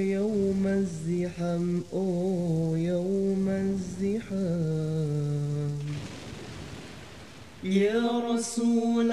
يوم الزحام أو يوم الزحام. يا رسول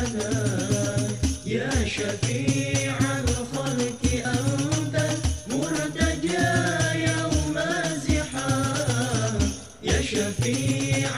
لنا يا شفيع الخلق أنت مرتجى يوم زحام يا شفيع